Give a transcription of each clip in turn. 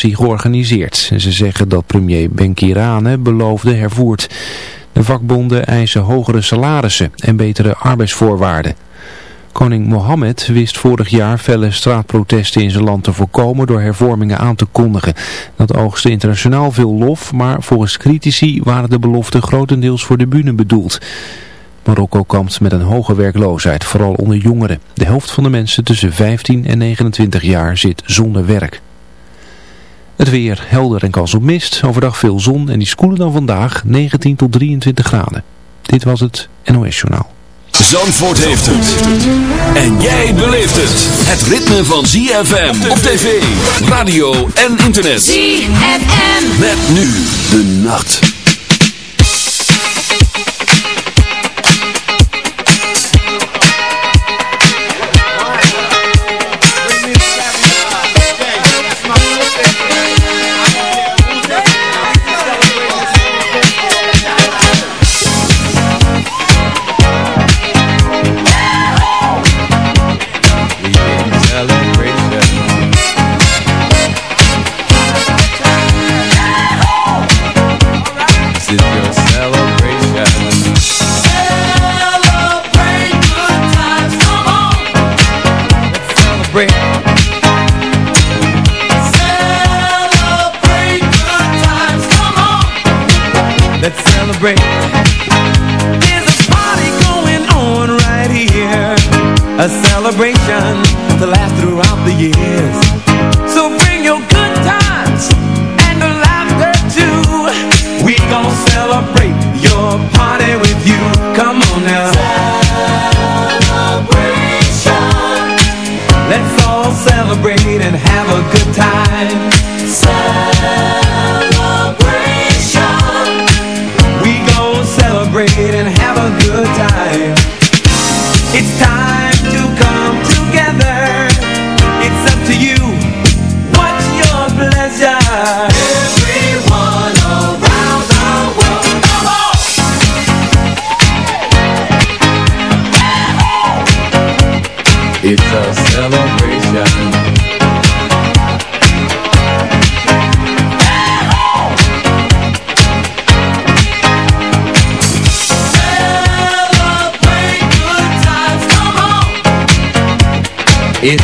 demonstratie georganiseerd. Ze zeggen dat premier Benkirane beloofde hervoerd. De vakbonden eisen hogere salarissen en betere arbeidsvoorwaarden. Koning Mohammed wist vorig jaar felle straatprotesten in zijn land te voorkomen door hervormingen aan te kondigen. Dat oogste internationaal veel lof, maar volgens critici waren de beloften grotendeels voor de bühne bedoeld. Marokko kampt met een hoge werkloosheid, vooral onder jongeren. De helft van de mensen tussen 15 en 29 jaar zit zonder werk. Het weer helder en kans op mist. Overdag veel zon en die koeler dan vandaag 19 tot 23 graden. Dit was het NOS Journaal. Zandvoort heeft het. En jij beleeft het. Het ritme van ZFM op tv, radio en internet. ZFM. Met nu de nacht. Celebrate good times, come on. Let's celebrate. There's a party going on right here, a celebration celebrate and have a good time.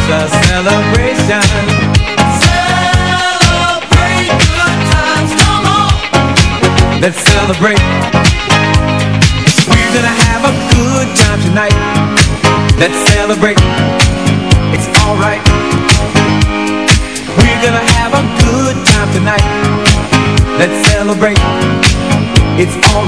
It's a celebration. Celebrate good times, come on. Let's celebrate. We're gonna have a good time tonight. Let's celebrate. It's alright. We're gonna have a good time tonight. Let's celebrate. It's alright,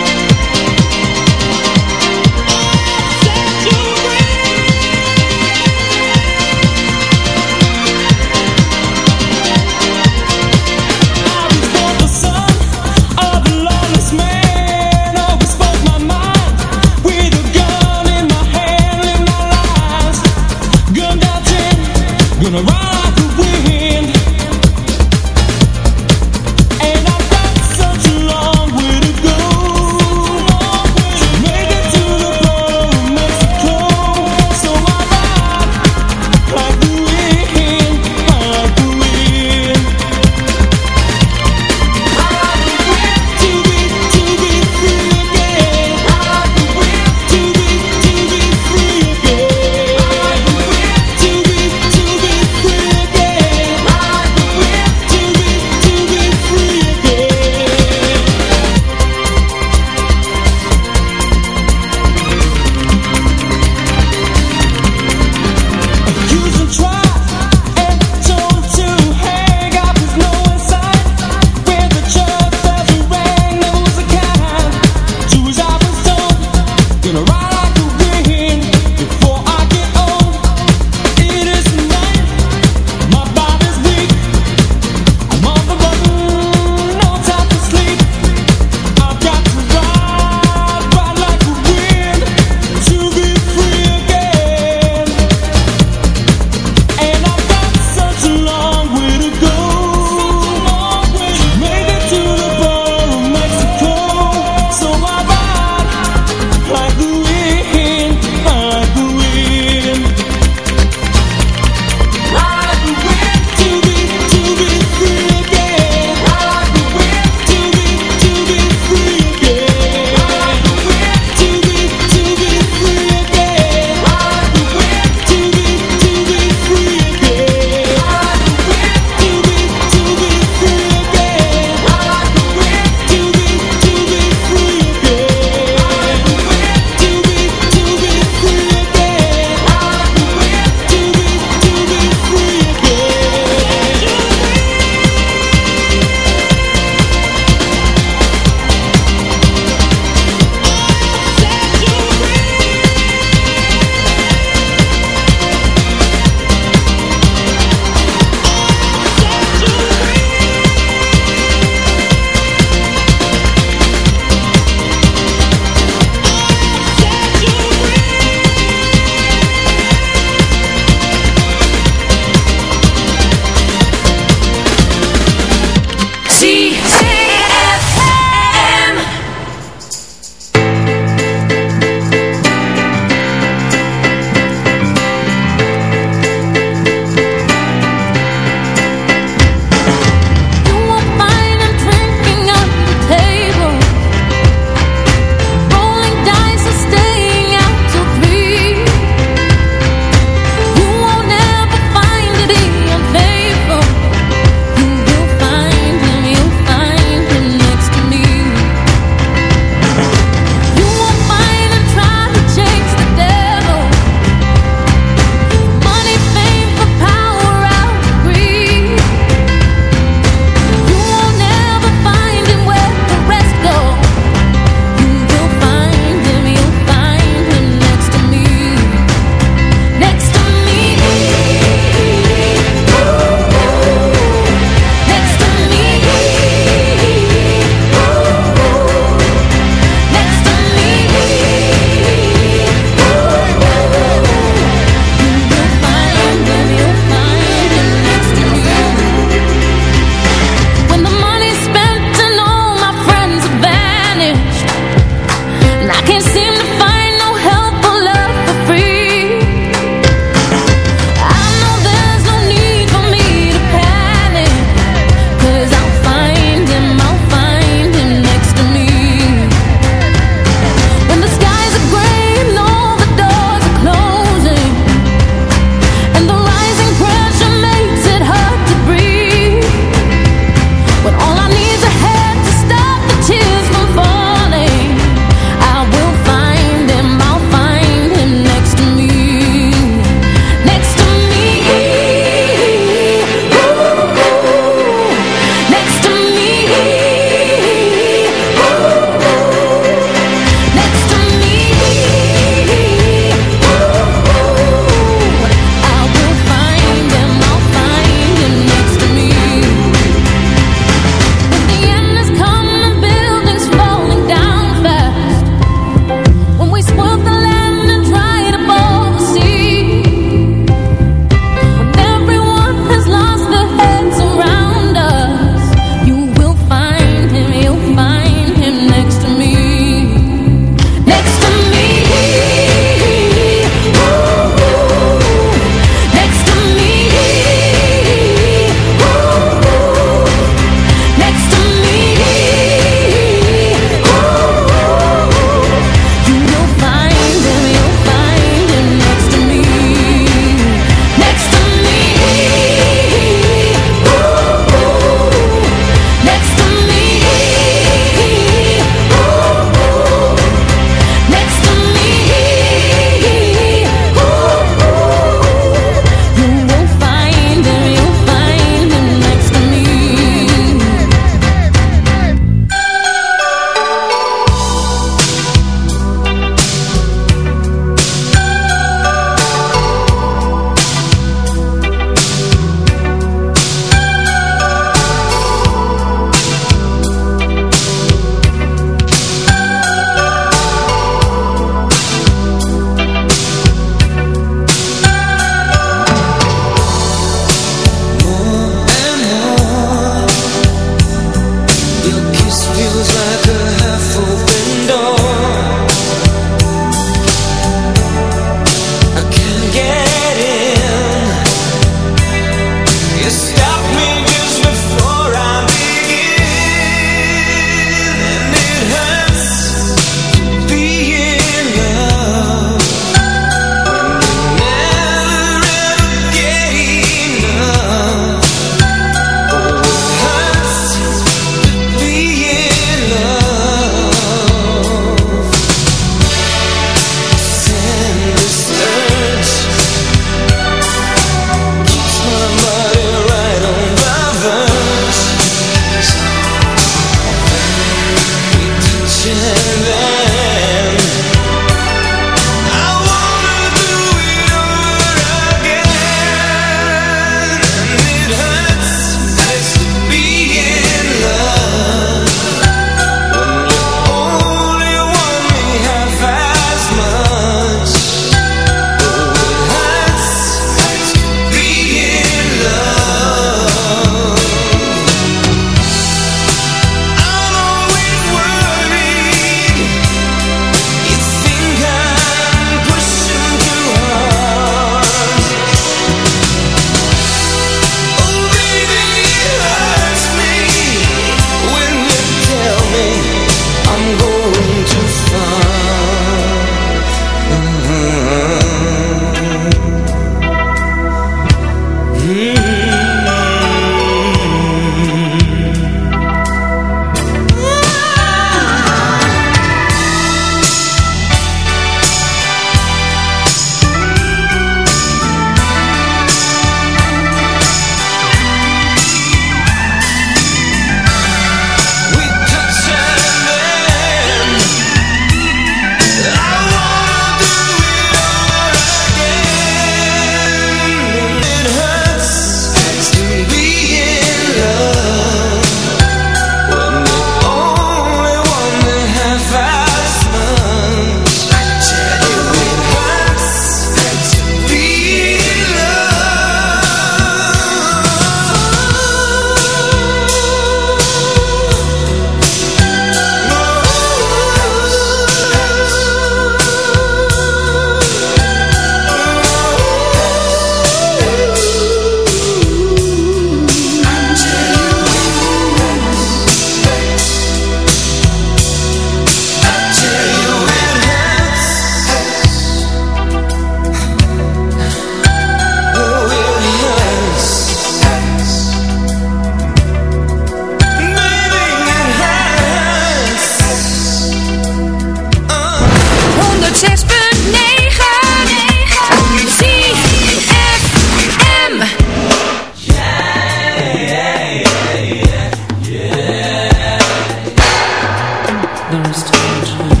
first.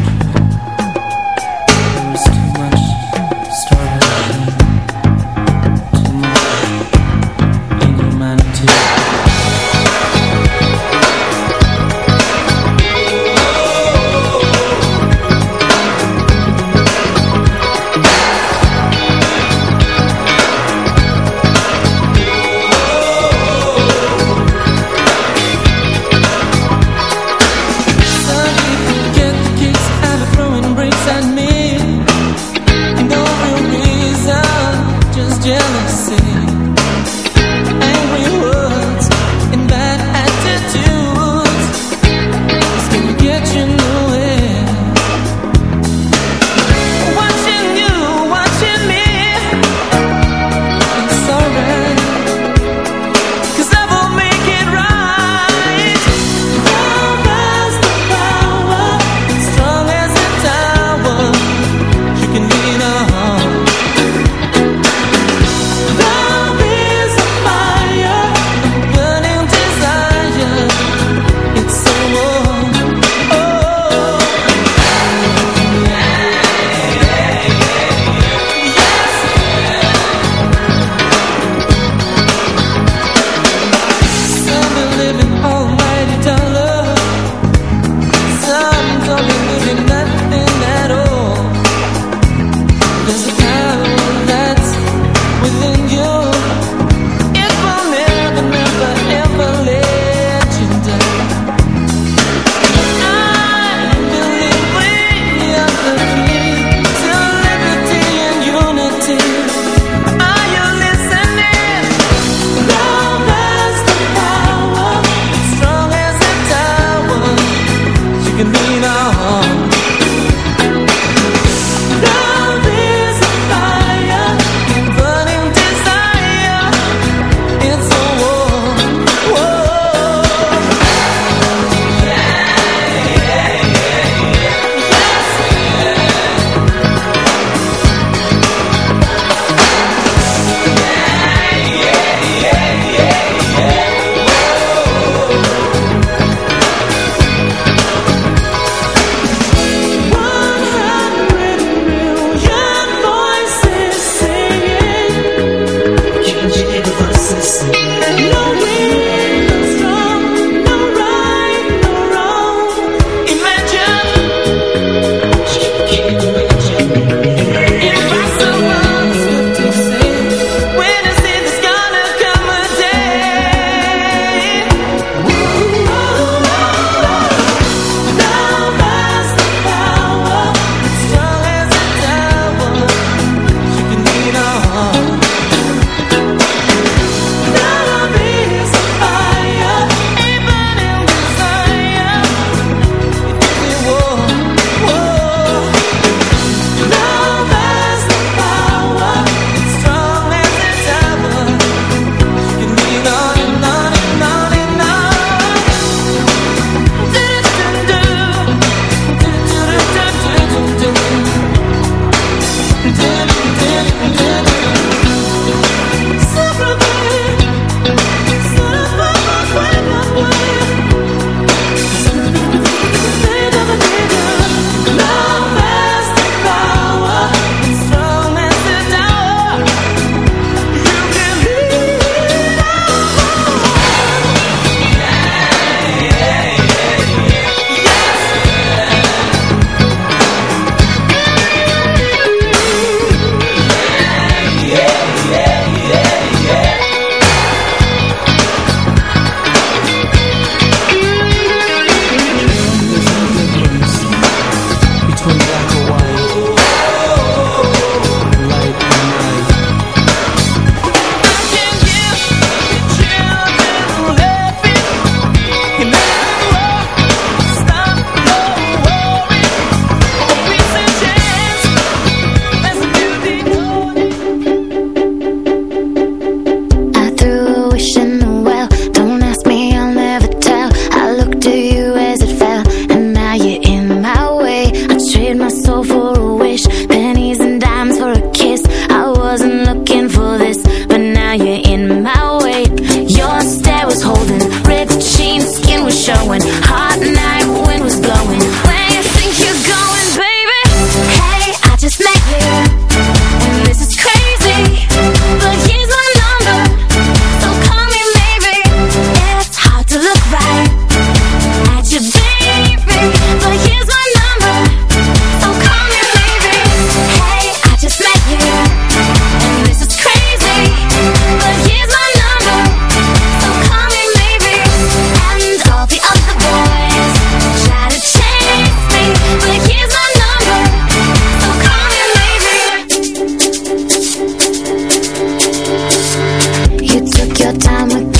the time again.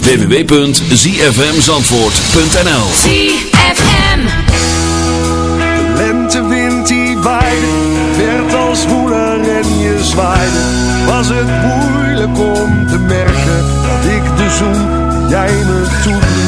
www.zfmzandvoort.nl ZFM De lentewind die waaide, werd als woeler en je zwaaide. Was het moeilijk om te merken dat ik de zoen jij me toeblies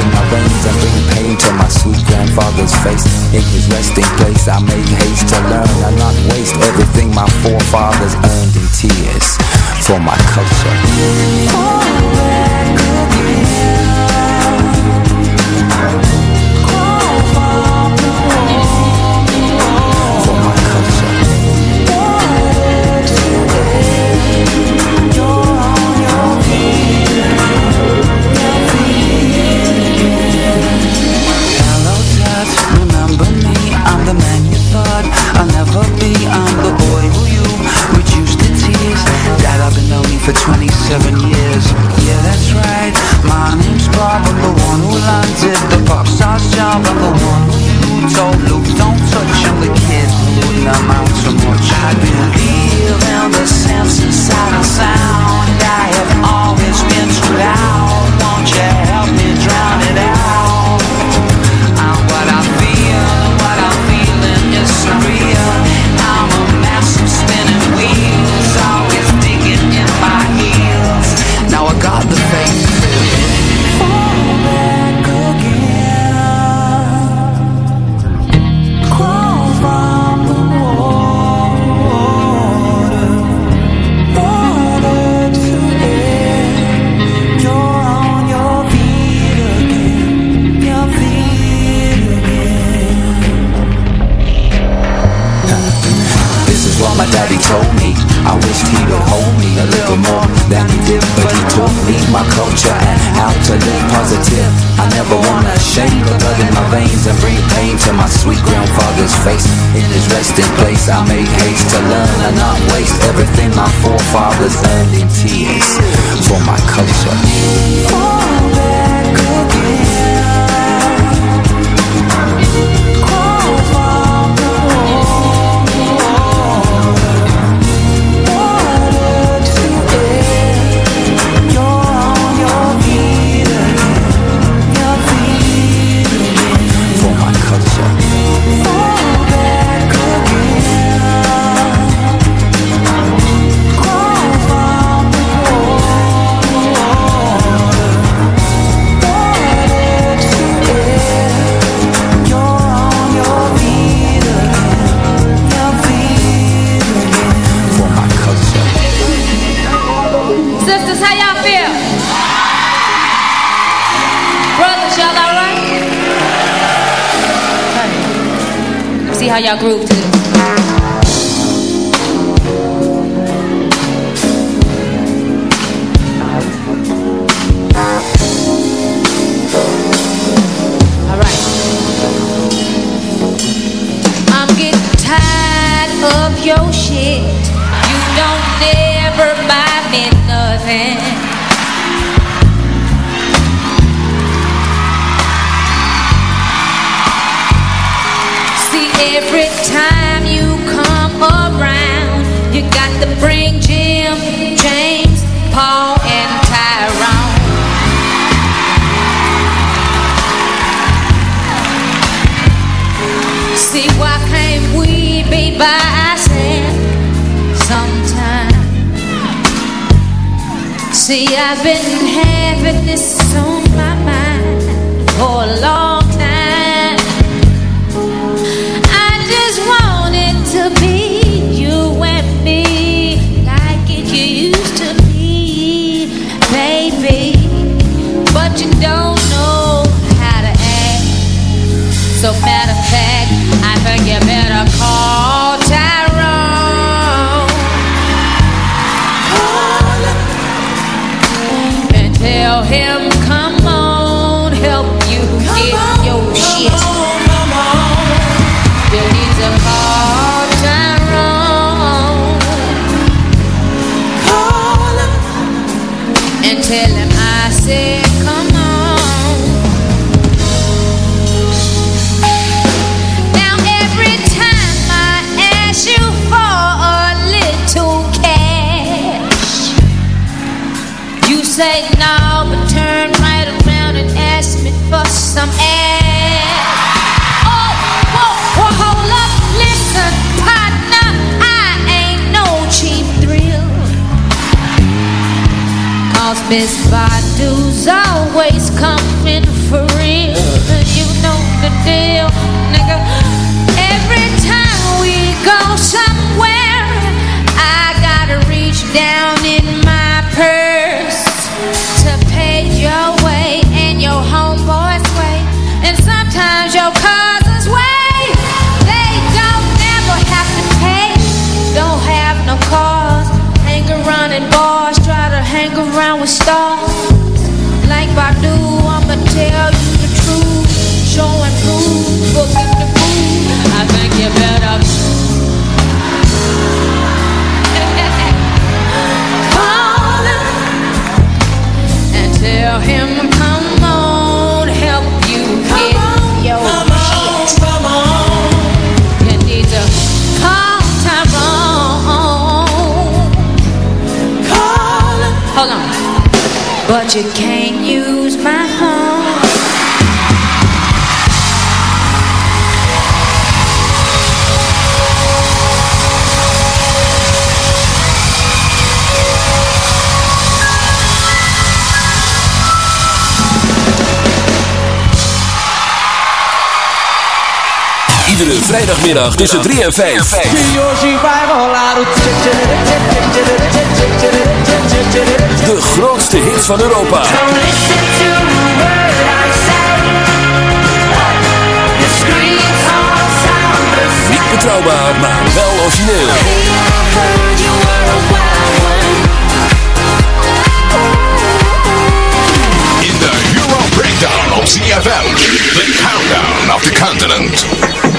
in my veins. I bring pain to my sweet grandfather's face. In his resting place I make haste to learn. I not waste everything my forefathers earned in tears For my culture. everything my forefathers earned in tears for my culture. how y'all groove to. See, I've been having this so Miss iedere vrijdagmiddag tussen 3 en 5. De grootste hits van Europa. Niet betrouwbaar, maar wel origineel. In de Euro Breakdown op CFL, the countdown of the continent.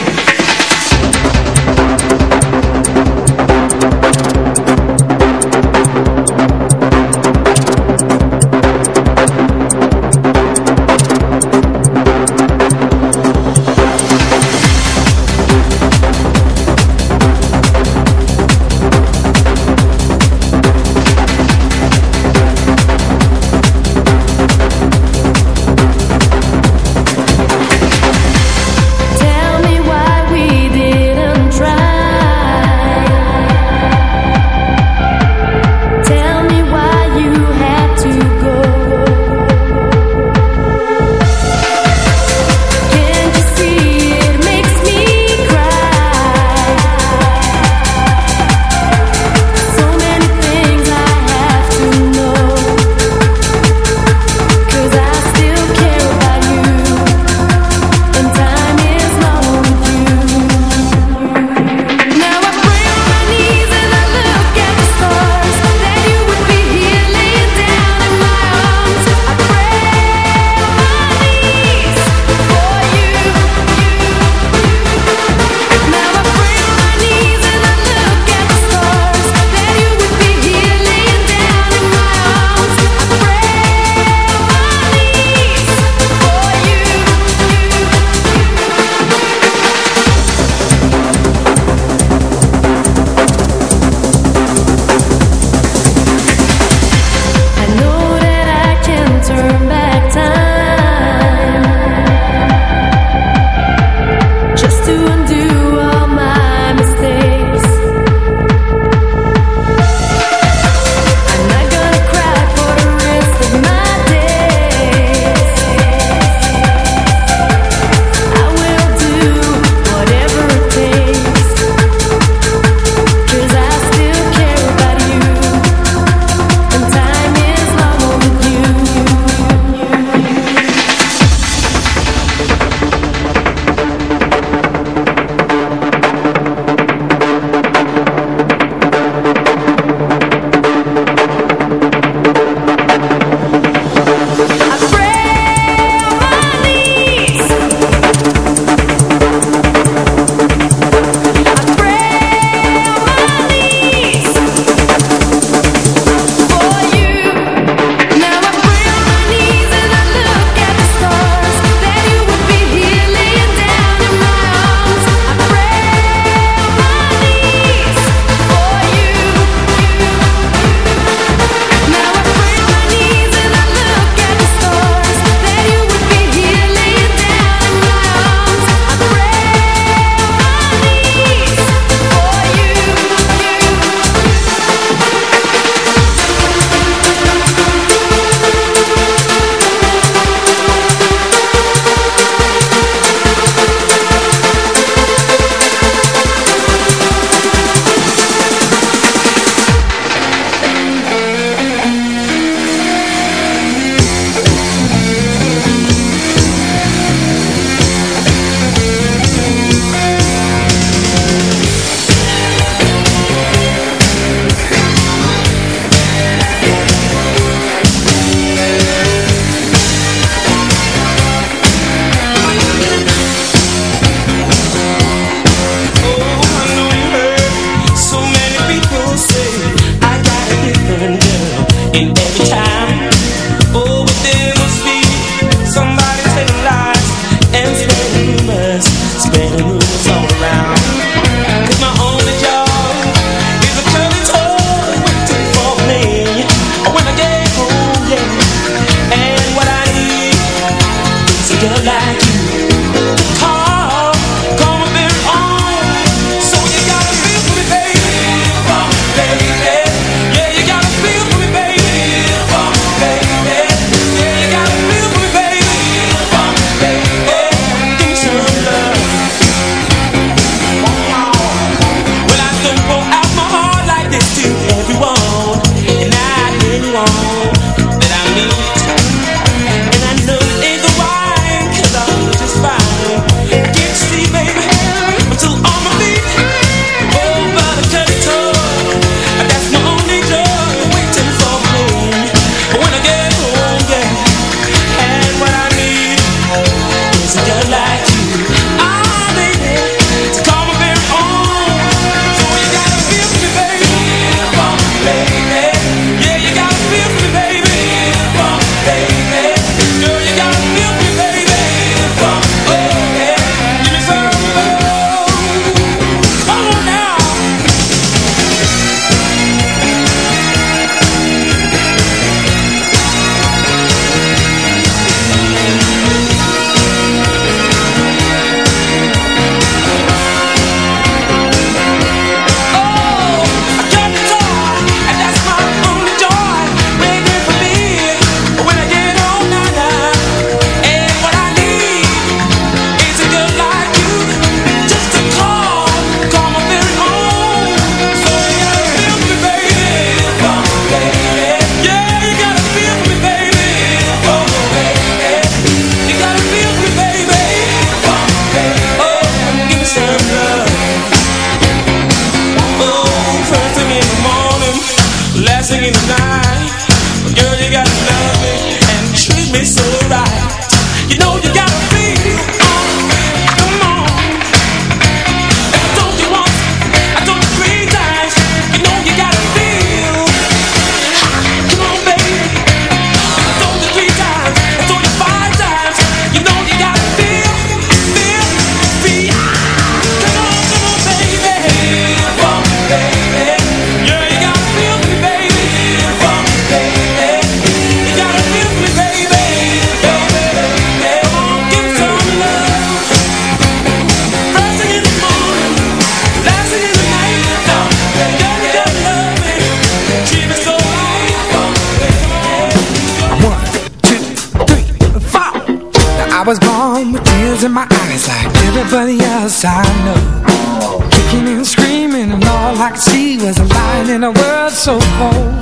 so cold.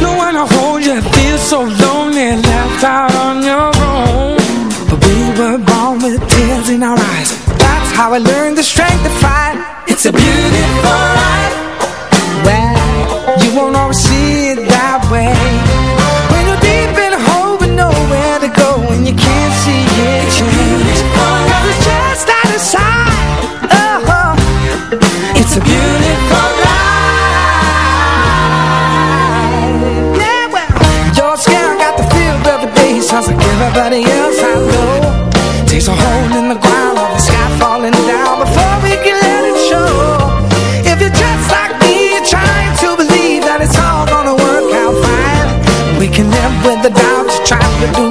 No one to hold you, feel so lonely. Left out on your own. But we were born with tears in our eyes. That's how I learned the strength to fight. It's a beautiful do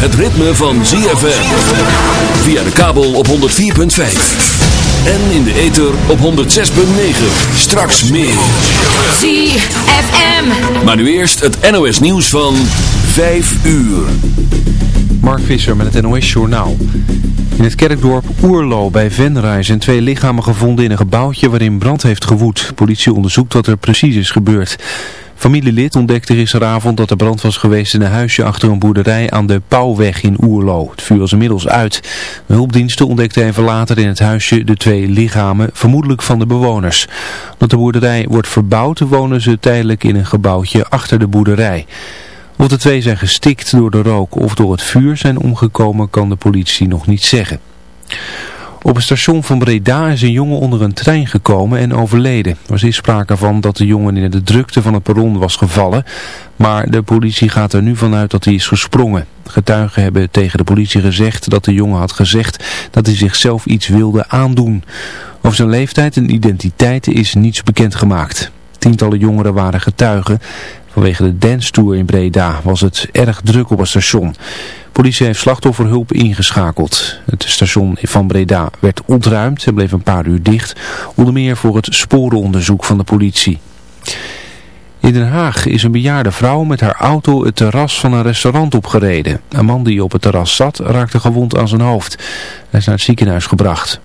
het ritme van ZFM. Via de kabel op 104.5. En in de ether op 106.9. Straks meer. ZFM. Maar nu eerst het NOS nieuws van 5 uur. Mark Visser met het NOS Journaal. In het kerkdorp Oerlo bij Venray zijn twee lichamen gevonden in een gebouwtje waarin brand heeft gewoed. Politie onderzoekt wat er precies is gebeurd. Familielid ontdekte gisteravond dat er brand was geweest in een huisje achter een boerderij aan de Pauwweg in Oerlo. Het vuur was inmiddels uit. De hulpdiensten ontdekten even later in het huisje de twee lichamen, vermoedelijk van de bewoners. Omdat de boerderij wordt verbouwd wonen ze tijdelijk in een gebouwtje achter de boerderij. Of de twee zijn gestikt door de rook of door het vuur zijn omgekomen kan de politie nog niet zeggen. Op het station van Breda is een jongen onder een trein gekomen en overleden. Er was sprake van dat de jongen in de drukte van het perron was gevallen, maar de politie gaat er nu vanuit dat hij is gesprongen. Getuigen hebben tegen de politie gezegd dat de jongen had gezegd dat hij zichzelf iets wilde aandoen. Over zijn leeftijd en identiteit is niets bekendgemaakt. Tientallen jongeren waren getuigen. Vanwege de dance tour in Breda was het erg druk op het station. Politie heeft slachtofferhulp ingeschakeld. Het station van Breda werd ontruimd en bleef een paar uur dicht. Onder meer voor het sporenonderzoek van de politie. In Den Haag is een bejaarde vrouw met haar auto het terras van een restaurant opgereden. Een man die op het terras zat raakte gewond aan zijn hoofd. Hij is naar het ziekenhuis gebracht.